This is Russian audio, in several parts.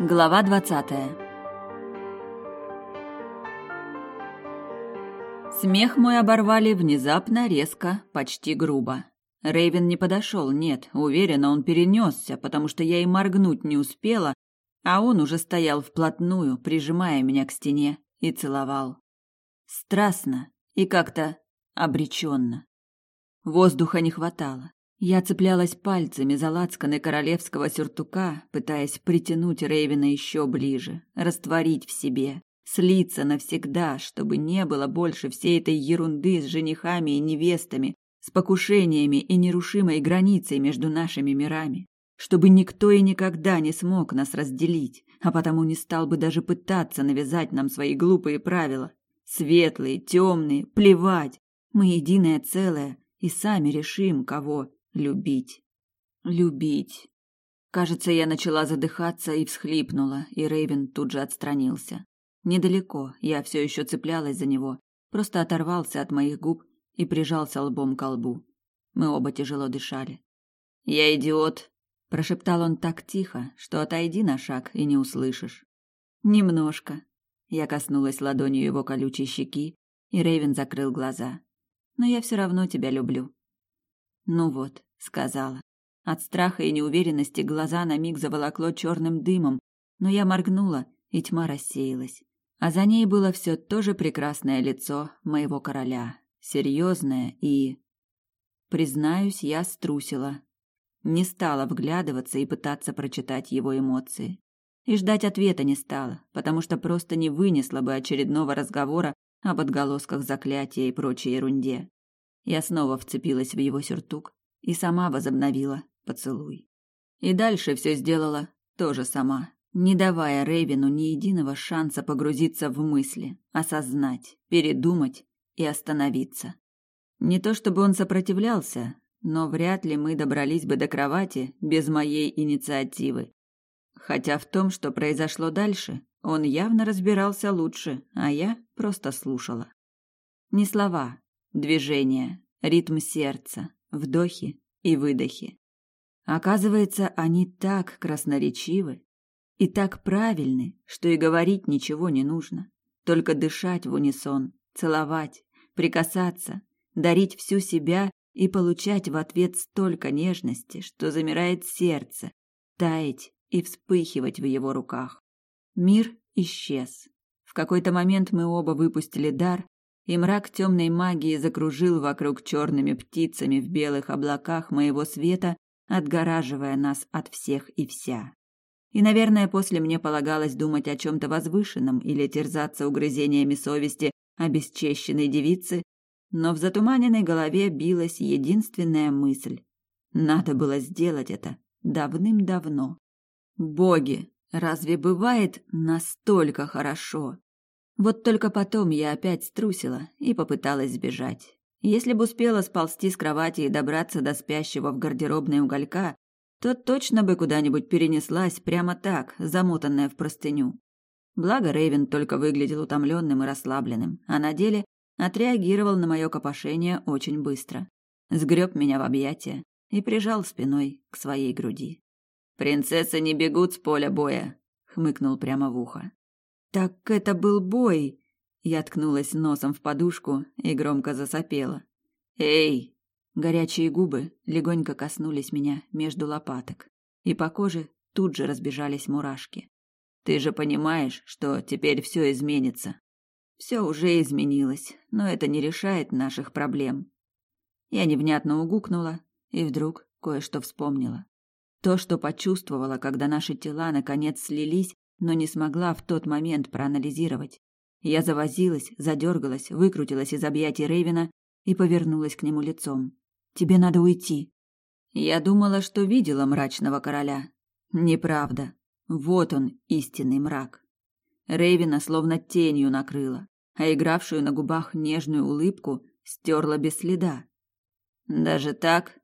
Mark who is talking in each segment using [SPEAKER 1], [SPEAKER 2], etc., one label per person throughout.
[SPEAKER 1] Глава двадцатая Смех мой оборвали внезапно, резко, почти грубо. Рейвен не подошел, нет, уверенно он перенесся, потому что я и моргнуть не успела, а он уже стоял вплотную, прижимая меня к стене, и целовал. Страстно и как-то обреченно. Воздуха не хватало. Я цеплялась пальцами за лацканы королевского сюртука, пытаясь притянуть Рейвена еще ближе, растворить в себе, слиться навсегда, чтобы не было больше всей этой ерунды с женихами и невестами, с покушениями и нерушимой границей между нашими мирами, чтобы никто и никогда не смог нас разделить, а потому не стал бы даже пытаться навязать нам свои глупые правила. Светлые, темные, плевать, мы единое целое и сами решим, кого Любить. Любить. Кажется, я начала задыхаться и всхлипнула, и Рейвен тут же отстранился. Недалеко, я все еще цеплялась за него, просто оторвался от моих губ и прижался лбом к лбу. Мы оба тяжело дышали. «Я идиот», – прошептал он так тихо, что отойди на шаг и не услышишь. «Немножко». Я коснулась ладонью его колючей щеки, и Рейвен закрыл глаза. «Но я все равно тебя люблю. Ну вот, сказала. От страха и неуверенности глаза на миг заволокло черным дымом, но я моргнула, и тьма рассеялась. А за ней было все то же прекрасное лицо моего короля, серьезное и... Признаюсь, я струсила. Не стала вглядываться и пытаться прочитать его эмоции. И ждать ответа не стала, потому что просто не вынесла бы очередного разговора об отголосках заклятия и прочей ерунде. Я снова вцепилась в его сюртук и сама возобновила поцелуй. И дальше все сделала тоже сама, не давая Рейвину ни единого шанса погрузиться в мысли, осознать, передумать и остановиться. Не то чтобы он сопротивлялся, но вряд ли мы добрались бы до кровати без моей инициативы. Хотя в том, что произошло дальше, он явно разбирался лучше, а я просто слушала. Не слова, Движения, ритм сердца, вдохи и выдохи. Оказывается, они так красноречивы и так правильны, что и говорить ничего не нужно. Только дышать в унисон, целовать, прикасаться, дарить всю себя и получать в ответ столько нежности, что замирает сердце, таять и вспыхивать в его руках. Мир исчез. В какой-то момент мы оба выпустили дар и мрак темной магии закружил вокруг черными птицами в белых облаках моего света, отгораживая нас от всех и вся. И, наверное, после мне полагалось думать о чем-то возвышенном или терзаться угрызениями совести обесчещенной девицы, но в затуманенной голове билась единственная мысль. Надо было сделать это давным-давно. Боги, разве бывает настолько хорошо? Вот только потом я опять струсила и попыталась сбежать. Если бы успела сползти с кровати и добраться до спящего в гардеробной уголька, то точно бы куда-нибудь перенеслась прямо так, замотанная в простыню. Благо Рейвен только выглядел утомленным и расслабленным, а на деле отреагировал на мое копошение очень быстро. Сгреб меня в объятия и прижал спиной к своей груди. «Принцессы не бегут с поля боя», — хмыкнул прямо в ухо. Так это был бой. Я ткнулась носом в подушку и громко засопела. Эй! Горячие губы легонько коснулись меня между лопаток, и по коже тут же разбежались мурашки. Ты же понимаешь, что теперь все изменится. Все уже изменилось, но это не решает наших проблем. Я невнятно угукнула и вдруг кое-что вспомнила. То, что почувствовала, когда наши тела наконец слились, но не смогла в тот момент проанализировать. Я завозилась, задергалась, выкрутилась из объятий Рейвена и повернулась к нему лицом. «Тебе надо уйти». Я думала, что видела мрачного короля. Неправда. Вот он, истинный мрак. Рейвена словно тенью накрыла, а игравшую на губах нежную улыбку стерла без следа. «Даже так?»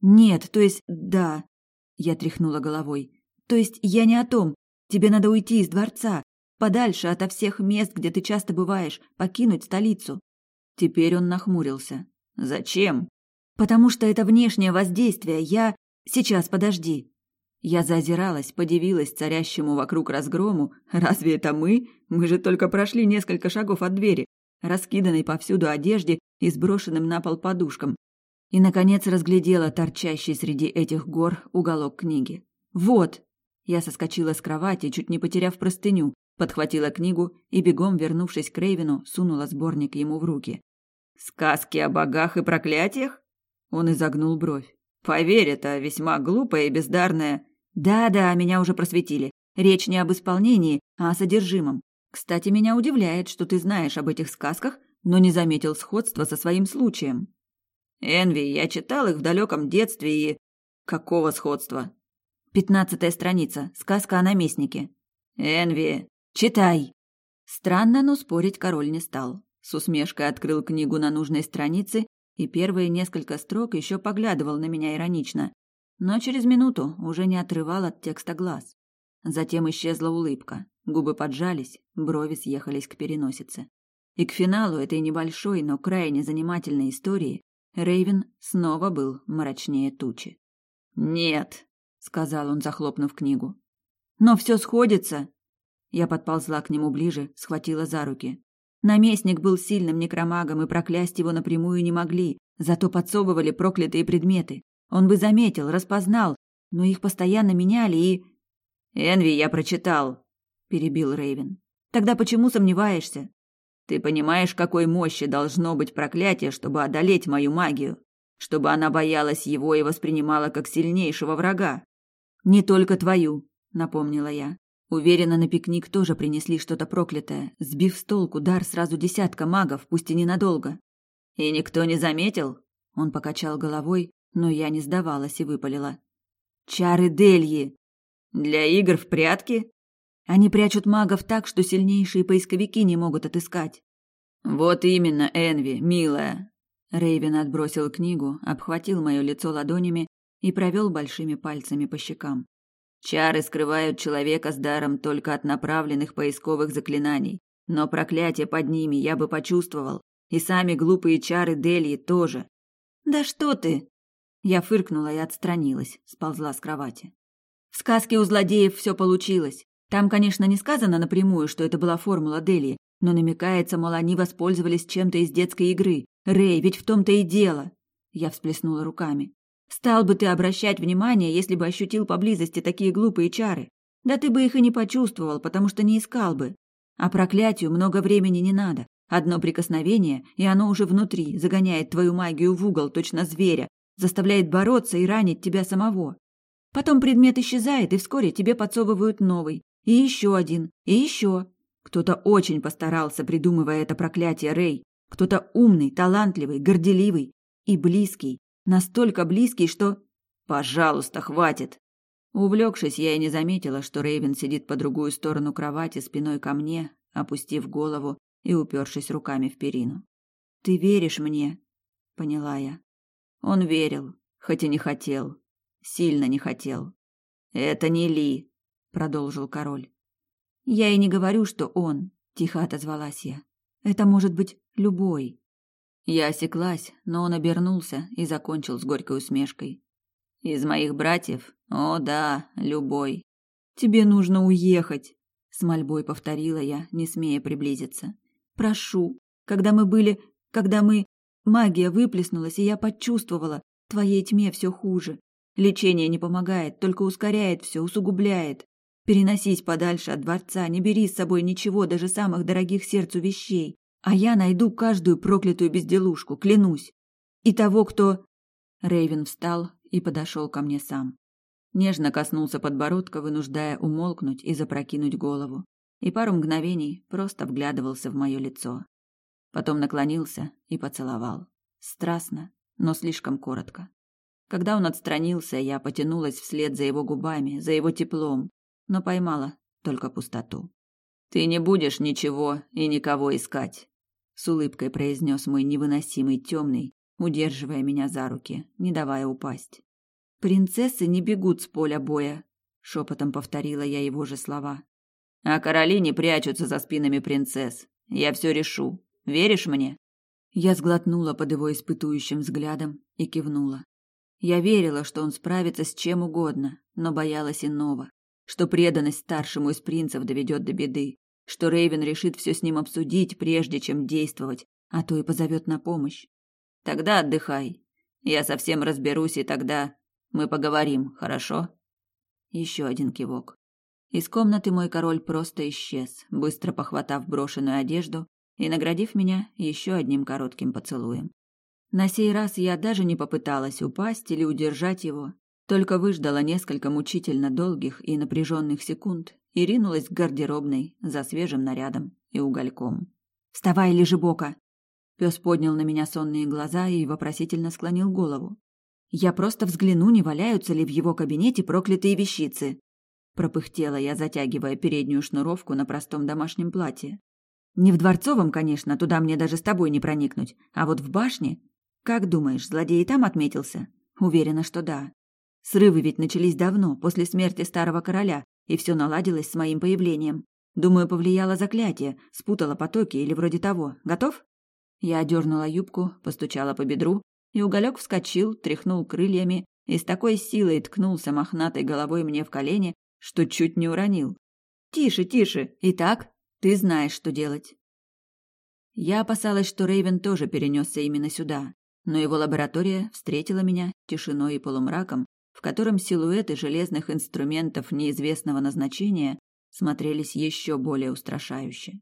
[SPEAKER 1] «Нет, то есть да», — я тряхнула головой. «То есть я не о том. Тебе надо уйти из дворца, подальше ото всех мест, где ты часто бываешь, покинуть столицу. Теперь он нахмурился. Зачем? Потому что это внешнее воздействие. Я сейчас, подожди. Я зазиралась, подивилась царящему вокруг разгрому. Разве это мы? Мы же только прошли несколько шагов от двери, раскиданной повсюду одежде и сброшенным на пол подушкам. И, наконец, разглядела торчащий среди этих гор уголок книги. «Вот!» Я соскочила с кровати, чуть не потеряв простыню, подхватила книгу и, бегом вернувшись к Рейвину, сунула сборник ему в руки. «Сказки о богах и проклятиях?» Он изогнул бровь. «Поверь, это весьма глупое и бездарное...» «Да-да, меня уже просветили. Речь не об исполнении, а о содержимом. Кстати, меня удивляет, что ты знаешь об этих сказках, но не заметил сходства со своим случаем». «Энви, я читал их в далеком детстве и...» «Какого сходства?» «Пятнадцатая страница. Сказка о наместнике». «Энви, читай!» Странно, но спорить король не стал. С усмешкой открыл книгу на нужной странице и первые несколько строк еще поглядывал на меня иронично, но через минуту уже не отрывал от текста глаз. Затем исчезла улыбка, губы поджались, брови съехались к переносице. И к финалу этой небольшой, но крайне занимательной истории Рейвен снова был мрачнее тучи. «Нет», — сказал он, захлопнув книгу. «Но все сходится». Я подползла к нему ближе, схватила за руки. Наместник был сильным некромагом, и проклясть его напрямую не могли, зато подсовывали проклятые предметы. Он бы заметил, распознал, но их постоянно меняли и... «Энви, я прочитал», — перебил Рейвен. «Тогда почему сомневаешься? Ты понимаешь, какой мощи должно быть проклятие, чтобы одолеть мою магию? Чтобы она боялась его и воспринимала как сильнейшего врага?» «Не только твою», — напомнила я. Уверена, на пикник тоже принесли что-то проклятое, сбив с толку дар сразу десятка магов, пусть и ненадолго. «И никто не заметил?» Он покачал головой, но я не сдавалась и выпалила. «Чары Дельи!» «Для игр в прятки?» Они прячут магов так, что сильнейшие поисковики не могут отыскать. «Вот именно, Энви, милая!» Рейвен отбросил книгу, обхватил мое лицо ладонями и провел большими пальцами по щекам. Чары скрывают человека с даром только от направленных поисковых заклинаний, но проклятие под ними я бы почувствовал, и сами глупые чары Дельи тоже. Да что ты? Я фыркнула и отстранилась, сползла с кровати. В сказке у злодеев все получилось. Там, конечно, не сказано напрямую, что это была формула Дельи, но намекается, мол, они воспользовались чем-то из детской игры. Рэй, ведь в том-то и дело. Я всплеснула руками. Стал бы ты обращать внимание, если бы ощутил поблизости такие глупые чары. Да ты бы их и не почувствовал, потому что не искал бы. А проклятию много времени не надо. Одно прикосновение, и оно уже внутри, загоняет твою магию в угол, точно зверя, заставляет бороться и ранить тебя самого. Потом предмет исчезает, и вскоре тебе подсовывают новый. И еще один, и еще. Кто-то очень постарался, придумывая это проклятие, Рэй. Кто-то умный, талантливый, горделивый и близкий. Настолько близкий, что... Пожалуйста, хватит. Увлекшись, я и не заметила, что Рейвен сидит по другую сторону кровати спиной ко мне, опустив голову и упершись руками в перину. Ты веришь мне? Поняла я. Он верил, хоть и не хотел, сильно не хотел. Это не Ли, продолжил король. Я и не говорю, что он, тихо отозвалась я. Это может быть любой. Я осеклась, но он обернулся и закончил с горькой усмешкой. Из моих братьев? О, да, любой. Тебе нужно уехать, с мольбой повторила я, не смея приблизиться. Прошу. Когда мы были, когда мы магия выплеснулась, и я почувствовала, твоей тьме все хуже. Лечение не помогает, только ускоряет все, усугубляет. Переносись подальше от дворца, не бери с собой ничего, даже самых дорогих сердцу вещей. А я найду каждую проклятую безделушку, клянусь. И того, кто... Рейвен встал и подошел ко мне сам. Нежно коснулся подбородка, вынуждая умолкнуть и запрокинуть голову. И пару мгновений просто вглядывался в мое лицо. Потом наклонился и поцеловал. Страстно, но слишком коротко. Когда он отстранился, я потянулась вслед за его губами, за его теплом, но поймала только пустоту. «Ты не будешь ничего и никого искать с улыбкой произнес мой невыносимый темный, удерживая меня за руки, не давая упасть. Принцессы не бегут с поля боя, шепотом повторила я его же слова. А короли не прячутся за спинами принцесс. Я все решу. Веришь мне? Я сглотнула под его испытующим взглядом и кивнула. Я верила, что он справится с чем угодно, но боялась иного, что преданность старшему из принцев доведет до беды, что Рейвен решит все с ним обсудить, прежде чем действовать, а то и позовет на помощь. Тогда отдыхай. Я совсем разберусь, и тогда мы поговорим, хорошо? Еще один кивок. Из комнаты мой король просто исчез, быстро похватав брошенную одежду и наградив меня еще одним коротким поцелуем. На сей раз я даже не попыталась упасть или удержать его, только выждала несколько мучительно долгих и напряженных секунд и ринулась к гардеробной за свежим нарядом и угольком. «Вставай, лежебока!» Пес поднял на меня сонные глаза и вопросительно склонил голову. «Я просто взгляну, не валяются ли в его кабинете проклятые вещицы!» Пропыхтела я, затягивая переднюю шнуровку на простом домашнем платье. «Не в дворцовом, конечно, туда мне даже с тобой не проникнуть, а вот в башне как думаешь, злодей и там отметился? Уверена, что да. Срывы ведь начались давно, после смерти старого короля, и все наладилось с моим появлением. Думаю, повлияло заклятие, спутало потоки или вроде того. Готов? Я одернула юбку, постучала по бедру, и уголек вскочил, тряхнул крыльями и с такой силой ткнулся мохнатой головой мне в колени, что чуть не уронил. «Тише, тише! Итак, ты знаешь, что делать!» Я опасалась, что Рейвен тоже перенесся именно сюда, но его лаборатория встретила меня тишиной и полумраком, в котором силуэты железных инструментов неизвестного назначения смотрелись еще более устрашающе.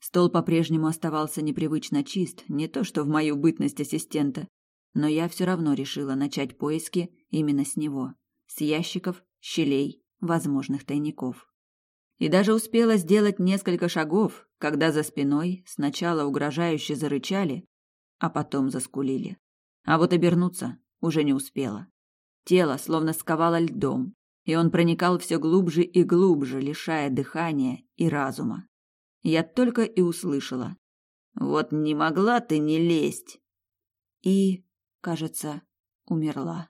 [SPEAKER 1] Стол по-прежнему оставался непривычно чист, не то что в мою бытность ассистента, но я все равно решила начать поиски именно с него, с ящиков, щелей, возможных тайников. И даже успела сделать несколько шагов, когда за спиной сначала угрожающе зарычали, а потом заскулили. А вот обернуться уже не успела. Тело словно сковало льдом, и он проникал все глубже и глубже, лишая дыхания и разума. Я только и услышала. «Вот не могла ты не лезть!» И, кажется, умерла.